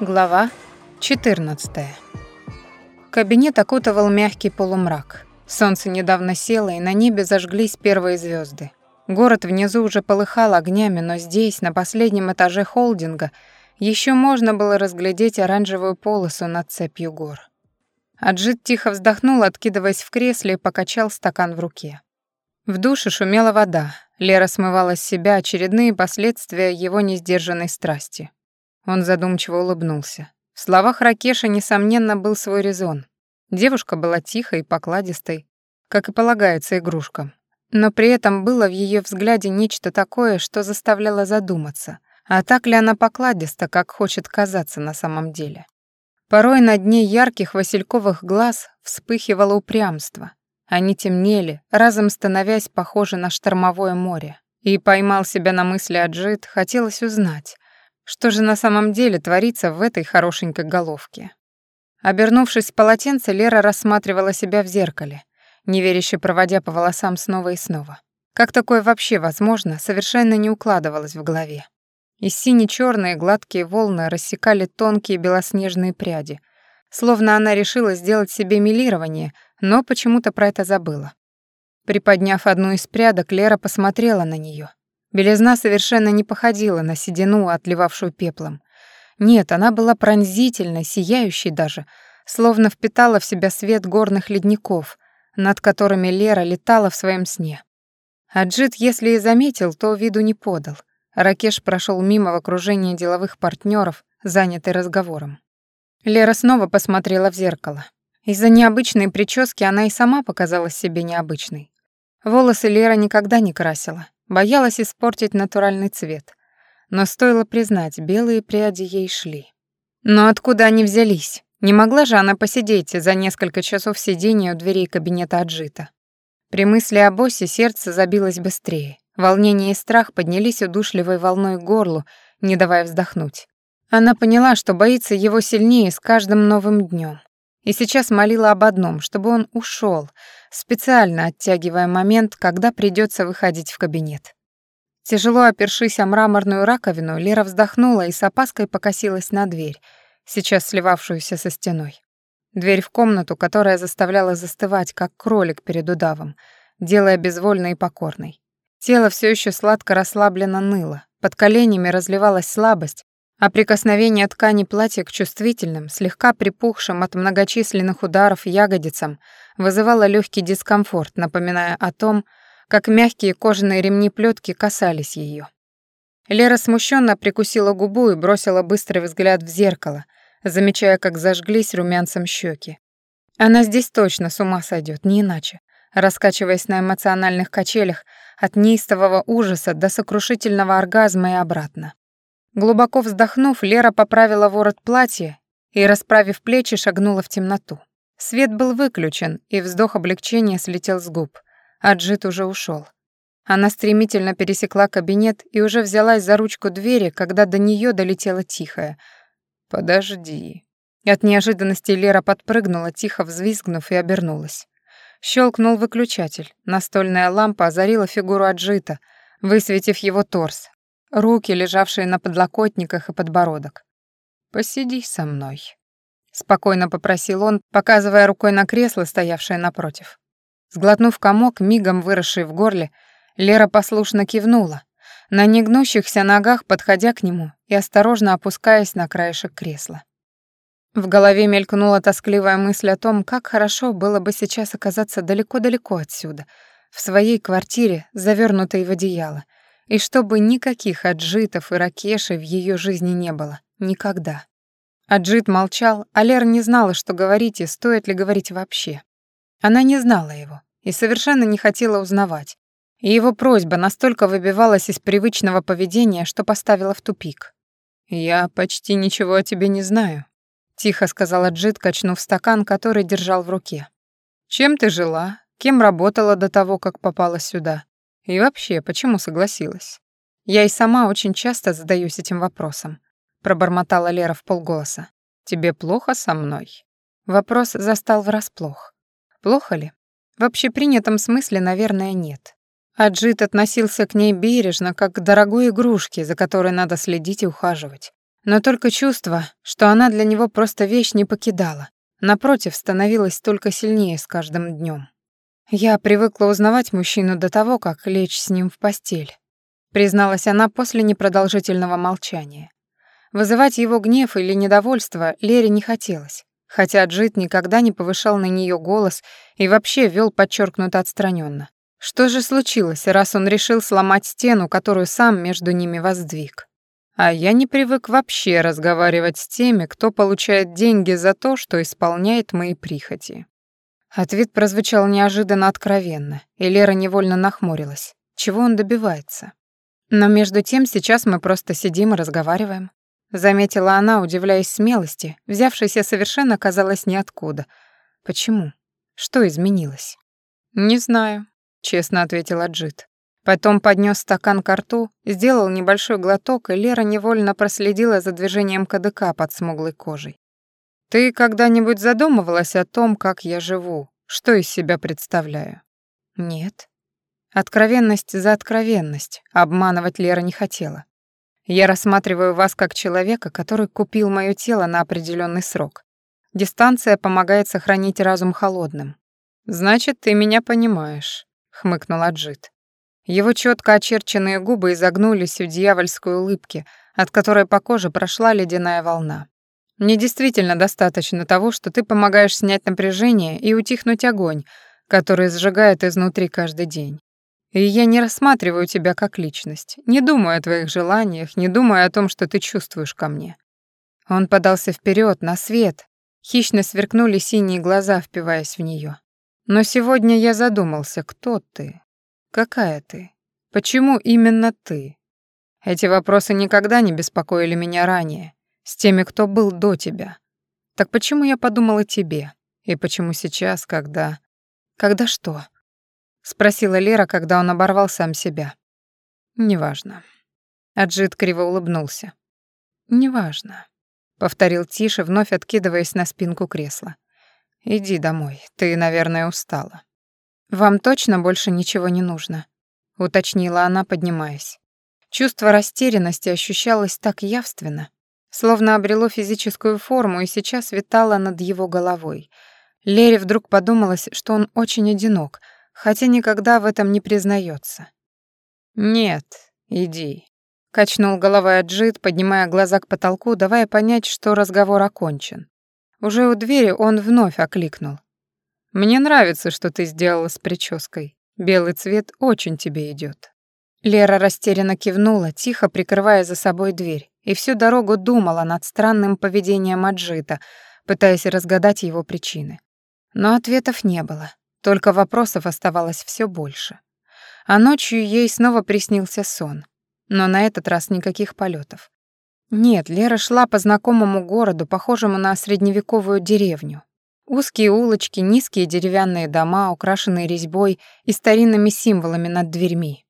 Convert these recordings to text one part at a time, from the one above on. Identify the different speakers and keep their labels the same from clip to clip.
Speaker 1: Глава 14. Кабинет окутывал мягкий полумрак. Солнце недавно село, и на небе зажглись первые звезды. Город внизу уже полыхал огнями, но здесь, на последнем этаже холдинга, еще можно было разглядеть оранжевую полосу над цепью гор. Аджит тихо вздохнул, откидываясь в кресле, и покачал стакан в руке. В душе шумела вода. Лера смывала с себя очередные последствия его несдержанной страсти. Он задумчиво улыбнулся. В словах Ракеша, несомненно, был свой резон. Девушка была тихой и покладистой, как и полагается игрушкам. Но при этом было в ее взгляде нечто такое, что заставляло задуматься, а так ли она покладиста, как хочет казаться на самом деле. Порой на дне ярких васильковых глаз вспыхивало упрямство. Они темнели, разом становясь похожи на штормовое море. И поймал себя на мысли Аджит, хотелось узнать, что же на самом деле творится в этой хорошенькой головке? Обернувшись в полотенце, Лера рассматривала себя в зеркале, неверяще проводя по волосам снова и снова. Как такое вообще возможно, совершенно не укладывалось в голове. И сине черные гладкие волны рассекали тонкие белоснежные пряди, словно она решила сделать себе милирование, но почему-то про это забыла. Приподняв одну из прядок, Лера посмотрела на нее. Белизна совершенно не походила на седину, отливавшую пеплом. Нет, она была пронзительной, сияющей даже, словно впитала в себя свет горных ледников, над которыми Лера летала в своем сне. Аджит, если и заметил, то виду не подал. Ракеш прошел мимо в окружении деловых партнеров, занятый разговором. Лера снова посмотрела в зеркало. Из-за необычной прически она и сама показалась себе необычной. Волосы Лера никогда не красила, Боялась испортить натуральный цвет. Но стоило признать, белые пряди ей шли. Но откуда они взялись? Не могла же она посидеть за несколько часов сидения у дверей кабинета Аджита. При мысли о боссе сердце забилось быстрее. Волнение и страх поднялись удушливой волной к горлу, не давая вздохнуть. Она поняла, что боится его сильнее с каждым новым днем. И сейчас молила об одном, чтобы он ушел, специально оттягивая момент, когда придется выходить в кабинет. Тяжело опершись о мраморную раковину, Лера вздохнула и с опаской покосилась на дверь, сейчас сливавшуюся со стеной. Дверь в комнату, которая заставляла застывать, как кролик перед удавом, делая безвольной и покорной. Тело все еще сладко расслабленно ныло, под коленями разливалась слабость, а прикосновение ткани платья к чувствительным, слегка припухшим от многочисленных ударов ягодицам вызывало легкий дискомфорт, напоминая о том, как мягкие кожаные ремни плетки касались ее. Лера смущенно прикусила губу и бросила быстрый взгляд в зеркало, замечая, как зажглись румянцем щеки. Она здесь точно с ума сойдет, не иначе, раскачиваясь на эмоциональных качелях от неистового ужаса до сокрушительного оргазма и обратно. Глубоко вздохнув, Лера поправила ворот платья и, расправив плечи, шагнула в темноту. Свет был выключен, и вздох облегчения слетел с губ. Аджит уже ушел. Она стремительно пересекла кабинет и уже взялась за ручку двери, когда до нее долетела тихая. «Подожди». От неожиданности Лера подпрыгнула, тихо взвизгнув, и обернулась. Щелкнул выключатель. Настольная лампа озарила фигуру Аджита, высветив его торс, руки, лежавшие на подлокотниках и подбородок. «Посиди со мной», — спокойно попросил он, показывая рукой на кресло, стоявшее напротив. Сглотнув комок, мигом выросший в горле, Лера послушно кивнула, на негнущихся ногах подходя к нему и осторожно опускаясь на краешек кресла. В голове мелькнула тоскливая мысль о том, как хорошо было бы сейчас оказаться далеко-далеко отсюда, в своей квартире, завернутой в одеяло, и чтобы никаких аджитов и ракешей в ее жизни не было. Никогда. Аджит молчал, а Лер не знала, что говорить и стоит ли говорить вообще. Она не знала его и совершенно не хотела узнавать. И его просьба настолько выбивалась из привычного поведения, что поставила в тупик. «Я почти ничего о тебе не знаю», — тихо сказала Джит, качнув стакан, который держал в руке. «Чем ты жила? Кем работала до того, как попала сюда? И вообще, почему согласилась? Я и сама очень часто задаюсь этим вопросом. Пробормотала Лера в полголоса. Тебе плохо со мной? Вопрос застал врасплох. Плохо ли? В общепринятом смысле, наверное, нет. Аджит относился к ней бережно, как к дорогой игрушке, за которой надо следить и ухаживать. Но только чувство, что она для него просто вещь не покидала. Напротив, становилось только сильнее с каждым днем. Я привыкла узнавать мужчину до того, как лечь с ним в постель. Призналась она после непродолжительного молчания. Вызывать его гнев или недовольство Лере не хотелось, хотя Джит никогда не повышал на нее голос и вообще вел подчеркнуто отстраненно. Что же случилось, раз он решил сломать стену, которую сам между ними воздвиг? А я не привык вообще разговаривать с теми, кто получает деньги за то, что исполняет мои прихоти. Ответ прозвучал неожиданно откровенно, и Лера невольно нахмурилась. Чего он добивается? Но между тем сейчас мы просто сидим и разговариваем. Заметила она, удивляясь смелости, взявшейся совершенно казалось ниоткуда. Почему? Что изменилось? «Не знаю», — честно ответила Джит. Потом поднес стакан к рту, сделал небольшой глоток, и Лера невольно проследила за движением КДК под смуглой кожей. «Ты когда-нибудь задумывалась о том, как я живу, что из себя представляю?» «Нет». Откровенность за откровенность, обманывать Лера не хотела. «Я рассматриваю вас как человека, который купил мое тело на определенный срок. Дистанция помогает сохранить разум холодным». «Значит, ты меня понимаешь», — хмыкнул Аджит. Его четко очерченные губы изогнулись в дьявольской улыбке, от которой по коже прошла ледяная волна. Мне действительно достаточно того, что ты помогаешь снять напряжение и утихнуть огонь, который сжигает изнутри каждый день. И я не рассматриваю тебя как личность, не думаю о твоих желаниях, не думаю о том, что ты чувствуешь ко мне». Он подался вперед на свет. Хищно сверкнули синие глаза, впиваясь в нее. «Но сегодня я задумался, кто ты? Какая ты? Почему именно ты?» Эти вопросы никогда не беспокоили меня ранее, с теми, кто был до тебя. Так почему я подумала тебе? И почему сейчас, когда... Когда что? Спросила Лера, когда он оборвал сам себя. Неважно. Аджит криво улыбнулся. Неважно. Повторил тише, вновь откидываясь на спинку кресла. Иди домой, ты, наверное, устала. Вам точно больше ничего не нужно? Уточнила она, поднимаясь. Чувство растерянности ощущалось так явственно, словно обрело физическую форму и сейчас витало над его головой. Лере вдруг подумалось, что он очень одинок, хотя никогда в этом не признается. «Нет, иди», — качнул головой Аджит, поднимая глаза к потолку, давая понять, что разговор окончен. Уже у двери он вновь окликнул. «Мне нравится, что ты сделала с прической. Белый цвет очень тебе идет. Лера растерянно кивнула, тихо прикрывая за собой дверь, и всю дорогу думала над странным поведением Аджита, пытаясь разгадать его причины. Но ответов не было, только вопросов оставалось все больше. А ночью ей снова приснился сон, но на этот раз никаких полетов. Нет, Лера шла по знакомому городу, похожему на средневековую деревню. Узкие улочки, низкие деревянные дома, украшенные резьбой и старинными символами над дверьми,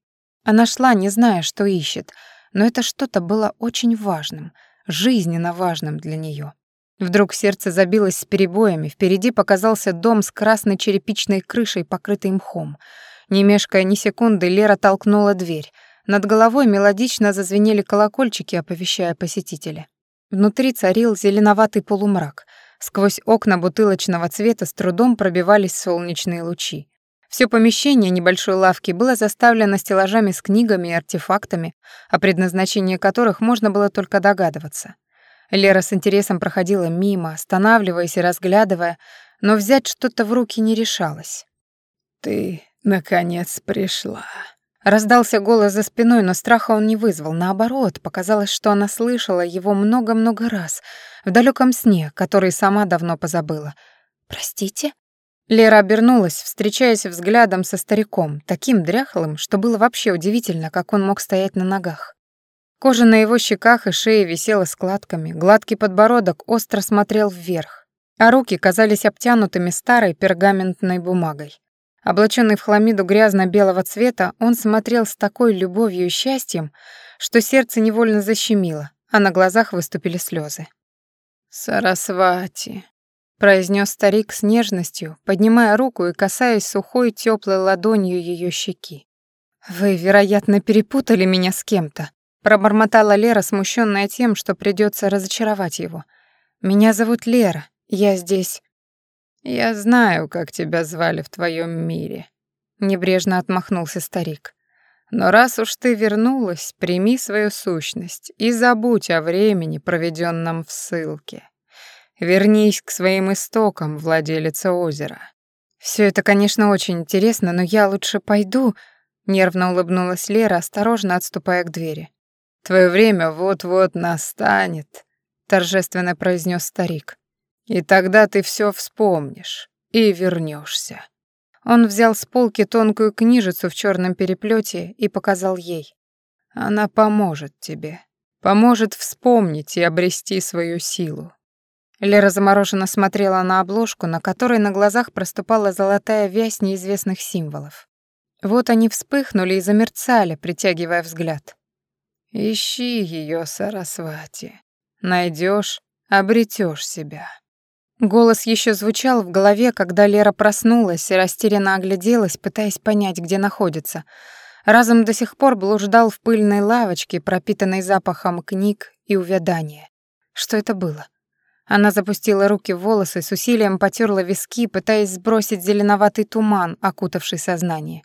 Speaker 1: она а шла, не зная, что ищет, но это что-то было очень важным, жизненно важным для нее. Вдруг сердце забилось с перебоями, впереди показался дом с красной черепичной крышей, покрытый мхом. Не мешкая ни секунды, Лера толкнула дверь. Над головой мелодично зазвенели колокольчики, оповещая посетителя. Внутри царил зеленоватый полумрак. Сквозь окна бутылочного цвета с трудом пробивались солнечные лучи. Все помещение небольшой лавки было заставлено стеллажами с книгами и артефактами, о предназначении которых можно было только догадываться. Лера с интересом проходила мимо, останавливаясь и разглядывая, но взять что-то в руки не решалась.
Speaker 2: «Ты, наконец, пришла»,
Speaker 1: Раздался голос за спиной, но страха он не вызвал. Наоборот, показалось, что она слышала его много-много раз в далеком сне, который сама давно позабыла. «Простите?» Лера обернулась, встречаясь взглядом со стариком, таким дряхлым, что было вообще удивительно, как он мог стоять на ногах. Кожа на его щеках и шее висела складками, гладкий подбородок остро смотрел вверх, а руки казались обтянутыми старой пергаментной бумагой. Облаченный в хламиду грязно-белого цвета, он смотрел с такой любовью и счастьем, что сердце невольно защемило, а на глазах выступили слезы.
Speaker 2: «Сарасвати»,
Speaker 1: произнес старик с нежностью, поднимая руку и касаясь сухой теплой ладонью ее щеки. Вы, вероятно, перепутали меня с кем-то, Пробормотала Лера, смущенная тем, что придется разочаровать его. «Меня зовут Лера. Я здесь...»
Speaker 2: «Я знаю, как тебя звали в твоем мире», — небрежно отмахнулся старик. «Но раз уж ты вернулась, прими свою сущность и забудь о времени, проведенном в ссылке. Вернись к своим истокам, владелица озера.
Speaker 1: Все это, конечно, очень интересно, но я лучше пойду, нервно улыбнулась Лера, осторожно отступая к двери.
Speaker 2: Твое время вот-вот настанет, торжественно произнес старик. И тогда ты все вспомнишь и вернешься.
Speaker 1: Он взял с полки тонкую книжицу в черном переплете и показал ей.
Speaker 2: Она поможет тебе, поможет вспомнить и обрести свою силу.
Speaker 1: Лера замороженно смотрела на обложку, на которой на глазах проступала золотая вязь неизвестных символов. Вот они вспыхнули и замерцали, притягивая взгляд.
Speaker 2: «Ищи ее, Сарасвати. Найдешь, обретешь себя».
Speaker 1: Голос еще звучал в голове, когда Лера проснулась и растерянно огляделась, пытаясь понять, где находится. Разум до сих пор блуждал в пыльной лавочке, пропитанной запахом книг и увядания. Что это было? Она запустила руки в волосы, с усилием потерла виски, пытаясь сбросить зеленоватый туман, окутавший сознание.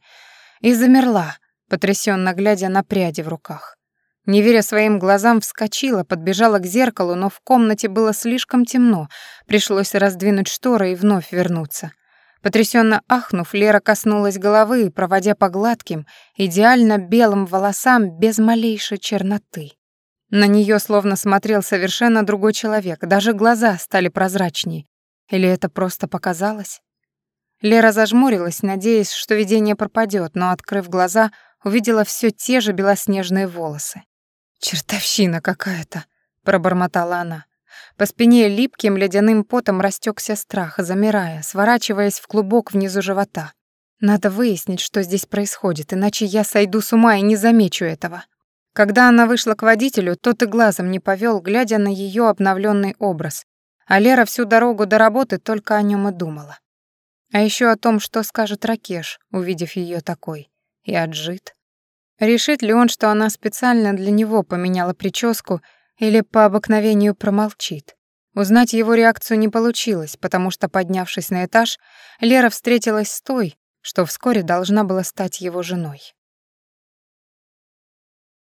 Speaker 1: И замерла, потрясенно глядя на пряди в руках. Не веря своим глазам, вскочила, подбежала к зеркалу, но в комнате было слишком темно. Пришлось раздвинуть шторы и вновь вернуться. Потрясенно ахнув, Лера коснулась головы, проводя по гладким, идеально белым волосам без малейшей черноты. На нее словно смотрел совершенно другой человек, даже глаза стали прозрачнее. Или это просто показалось? Лера зажмурилась, надеясь, что видение пропадет, но, открыв глаза, увидела все те же белоснежные волосы. «Чертовщина какая-то», — пробормотала она. По спине липким ледяным потом растекся страх, замирая, сворачиваясь в клубок внизу живота. Надо выяснить, что здесь происходит, иначе я сойду с ума и не замечу этого. Когда она вышла к водителю, тот и глазом не повел, глядя на ее обновленный образ. А Лера всю дорогу до работы только о нем и думала. А еще о том, что скажет Ракеш, увидев ее такой. И отжит. Решит ли он, что она специально для него поменяла прическу или по обыкновению промолчит? Узнать его реакцию не получилось, потому что, поднявшись на этаж, Лера встретилась с той, что вскоре должна была стать его женой.